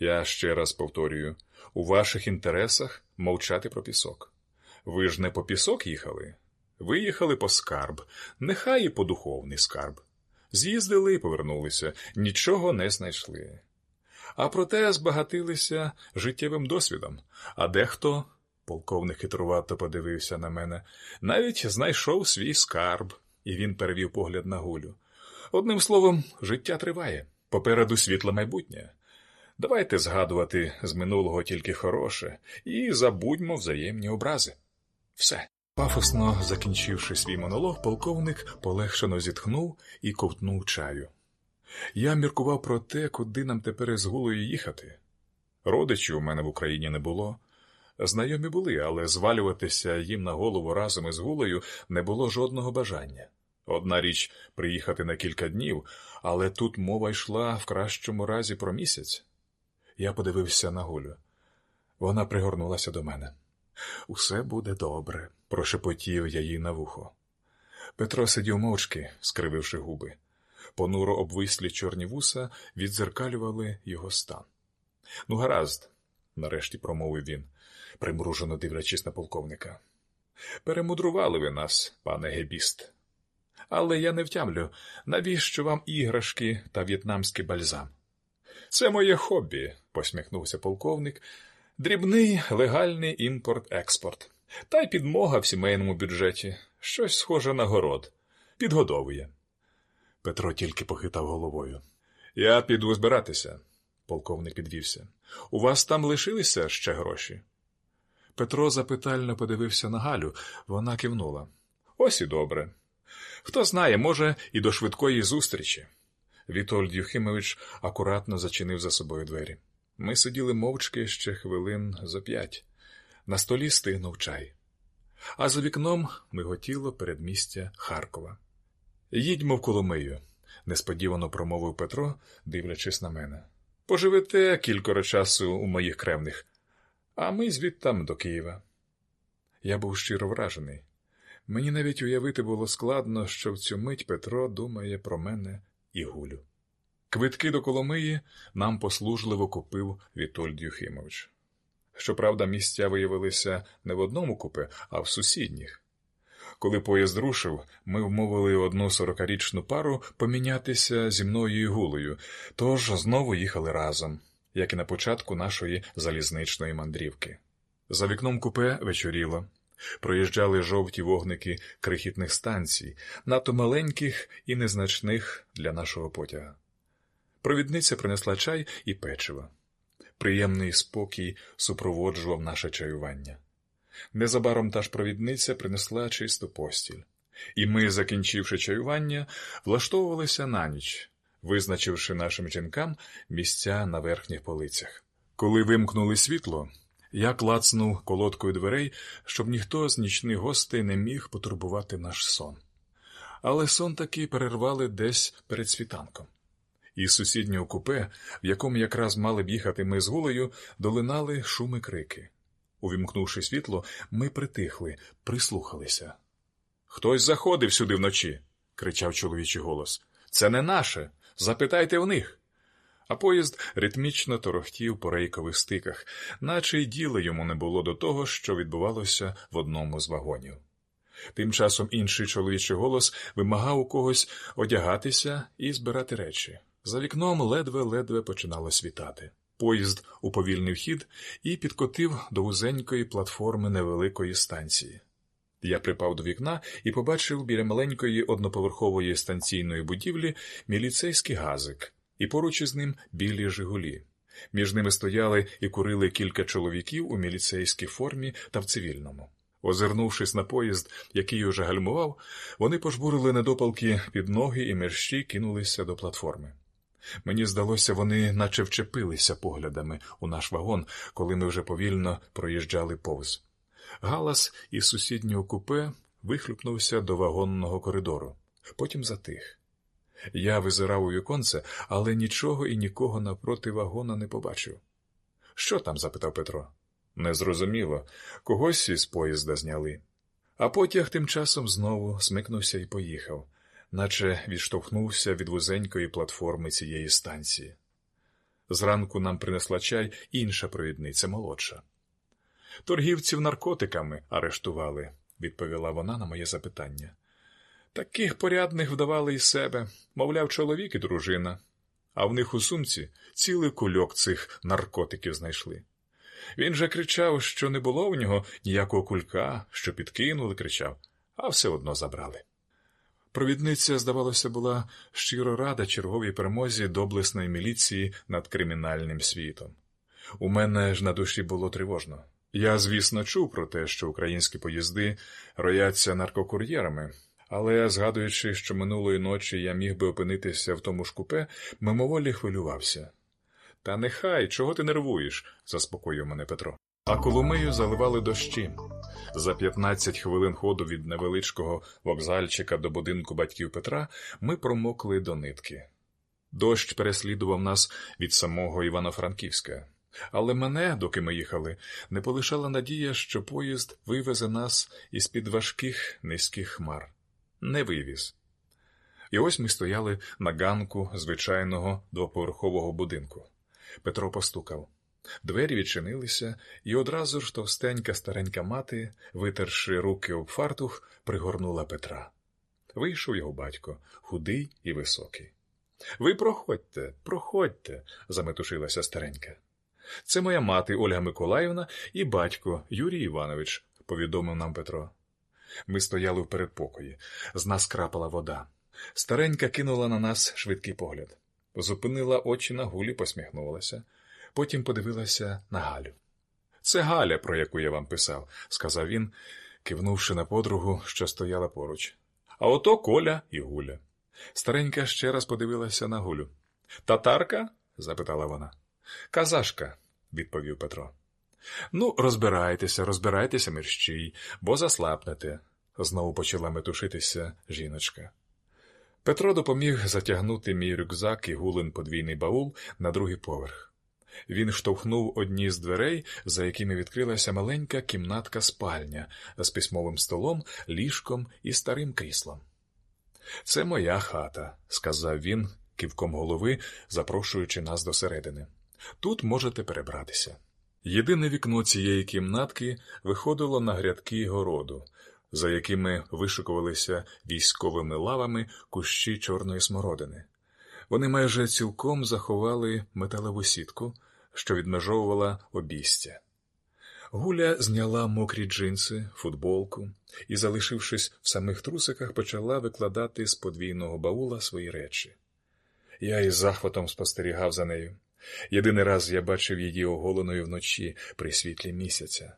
Я ще раз повторюю у ваших інтересах мовчати про пісок. Ви ж не по пісок їхали? Ви їхали по скарб, нехай і по духовний скарб. З'їздили і повернулися, нічого не знайшли. А проте збагатилися життєвим досвідом, а дехто, полковник хитрувато подивився на мене, навіть знайшов свій скарб, і він перевів погляд на гулю. Одним словом, життя триває, попереду світле майбутнє. Давайте згадувати з минулого тільки хороше і забудьмо взаємні образи. Все. Пафосно закінчивши свій монолог, полковник полегшено зітхнув і ковтнув чаю. Я міркував про те, куди нам тепер із гулою їхати. Родичів у мене в Україні не було. Знайомі були, але звалюватися їм на голову разом із гулею не було жодного бажання. Одна річ приїхати на кілька днів, але тут мова йшла в кращому разі про місяць. Я подивився на гулю. Вона пригорнулася до мене. Усе буде добре, прошепотів я їй на вухо. Петро сидів мовчки, скрививши губи. Понуро обвислі чорні вуса відзеркалювали його стан. Ну, гаразд, нарешті промовив він, примружено дивлячись на полковника. Перемудрували ви нас, пане гебіст. Але я не втямлю, навіщо вам іграшки та в'єтнамський бальзам? Це моє хобі, посміхнувся полковник. Дрібний легальний імпорт-експорт. Та й підмога в сімейному бюджеті. Щось схоже на город. Підгодовує. Петро тільки похитав головою. Я піду збиратися, полковник підвівся. У вас там лишилися ще гроші? Петро запитально подивився на Галю, вона кивнула. Ось і добре. Хто знає, може, і до швидкої зустрічі. Вітольд Юхимович акуратно зачинив за собою двері. Ми сиділи мовчки ще хвилин за п'ять. На столі стигнув чай. А за вікном миготіло передмістя Харкова. Їдьмо в Коломию, несподівано промовив Петро, дивлячись на мене. Поживете кількоро часу у моїх кревних, а ми звідтам до Києва. Я був щиро вражений. Мені навіть уявити було складно, що в цю мить Петро думає про мене і гулю. Квитки до Коломиї нам послужливо купив Вітольд Юхимович. Щоправда, місця виявилися не в одному купе, а в сусідніх. Коли поїзд рушив, ми вмовили одну сорокарічну пару помінятися зі мною і гулею, тож знову їхали разом, як і на початку нашої залізничної мандрівки. За вікном купе вечоріло. Проїжджали жовті вогники крихітних станцій, надто маленьких і незначних для нашого потяга. Провідниця принесла чай і печиво. Приємний спокій супроводжував наше чаювання. Незабаром та ж провідниця принесла чисту постіль, і ми, закінчивши чаювання, влаштовувалися на ніч, визначивши нашим жінкам місця на верхніх полицях. Коли вимкнули світло, я клацнув колодкою дверей, щоб ніхто з нічних гостей не міг потурбувати наш сон. Але сон таки перервали десь перед світанком. Із сусіднього купе, в якому якраз мали б їхати ми з гулею, долинали шуми крики. Увімкнувши світло, ми притихли, прислухалися. Хтось заходив сюди вночі, кричав чоловічий голос. Це не наше. Запитайте в них. А поїзд ритмічно торохтів по рейкових стиках, наче й діла йому не було до того, що відбувалося в одному з вагонів. Тим часом інший чоловічий голос вимагав у когось одягатися і збирати речі. За вікном ледве-ледве починало світати. Поїзд уповільнив хід і підкотив до вузенької платформи невеликої станції. Я припав до вікна і побачив біля маленької одноповерхової станційної будівлі міліцейський газик, і поруч із ним білі Жигулі. Між ними стояли і курили кілька чоловіків у міліцейській формі та в цивільному. Озирнувшись на поїзд, який уже гальмував, вони пожбурили недопалки під ноги і мерщі кинулися до платформи. Мені здалося, вони наче вчепилися поглядами у наш вагон, коли ми вже повільно проїжджали повз. Галас із сусіднього купе вихлюпнувся до вагонного коридору, потім затих. Я визирав у віконце, але нічого і нікого навпроти вагона не побачив. Що там? запитав Петро. Незрозуміло, когось із поїзда зняли. А потяг тим часом знову смикнувся і поїхав наче відштовхнувся від вузенької платформи цієї станції. Зранку нам принесла чай інша провідниця молодша. Торгівців наркотиками арештували, відповіла вона на моє запитання. Таких порядних вдавали із себе, мовляв, чоловік і дружина, а в них у сумці цілий кульок цих наркотиків знайшли. Він же кричав, що не було в нього ніякого кулька, що підкинули, кричав, а все одно забрали. Провідниця, здавалося, була щиро рада черговій перемозі доблесної міліції над кримінальним світом. У мене ж на душі було тривожно. Я, звісно, чув про те, що українські поїзди рояться наркокур'єрами, але, згадуючи, що минулої ночі я міг би опинитися в тому ж купе, мимоволі хвилювався. Та нехай, чого ти нервуєш, заспокоїв мене Петро. А Коломию заливали дощі. За 15 хвилин ходу від невеличкого вокзальчика до будинку батьків Петра ми промокли до нитки. Дощ переслідував нас від самого Івано-Франківська. Але мене, доки ми їхали, не полишала надія, що поїзд вивезе нас із під важких низьких хмар. Не вивіз. І ось ми стояли на ганку звичайного двоповерхового будинку. Петро постукав. Двері відчинилися, і одразу ж товстенька старенька мати, витерши руки об фартух, пригорнула Петра. Вийшов його батько, худий і високий. Ви проходьте, проходьте, заметушилася старенька. Це моя мати Ольга Миколаївна і батько Юрій Іванович, повідомив нам Петро. Ми стояли в передпокої, з нас крапала вода. Старенька кинула на нас швидкий погляд, зупинила очі на гулі, посміхнулася, потім подивилася на Галю. Це Галя, про яку я вам писав, сказав він, кивнувши на подругу, що стояла поруч. А ото Коля і Гуля. Старенька ще раз подивилася на Гулю. Татарка? запитала вона. Казашка, відповів Петро. Ну, розбирайтеся, розбирайтеся, мерщій, бо заслабнете, знову почала метушитися жіночка. Петро допоміг затягнути мій рюкзак і гулин подвійний баул на другий поверх. Він штовхнув одні з дверей, за якими відкрилася маленька кімнатка спальня з письмовим столом, ліжком і старим кріслом. Це моя хата, сказав він кивком голови, запрошуючи нас до середини. Тут можете перебратися. Єдине вікно цієї кімнатки виходило на грядки городу, за якими вишикувалися військовими лавами кущі чорної смородини. Вони майже цілком заховали металеву сітку, що відмежовувала обістя. Гуля зняла мокрі джинси, футболку і, залишившись в самих трусиках, почала викладати з подвійного баула свої речі. Я із захватом спостерігав за нею. Єдиний раз я бачив її оголеною вночі при світлі місяця.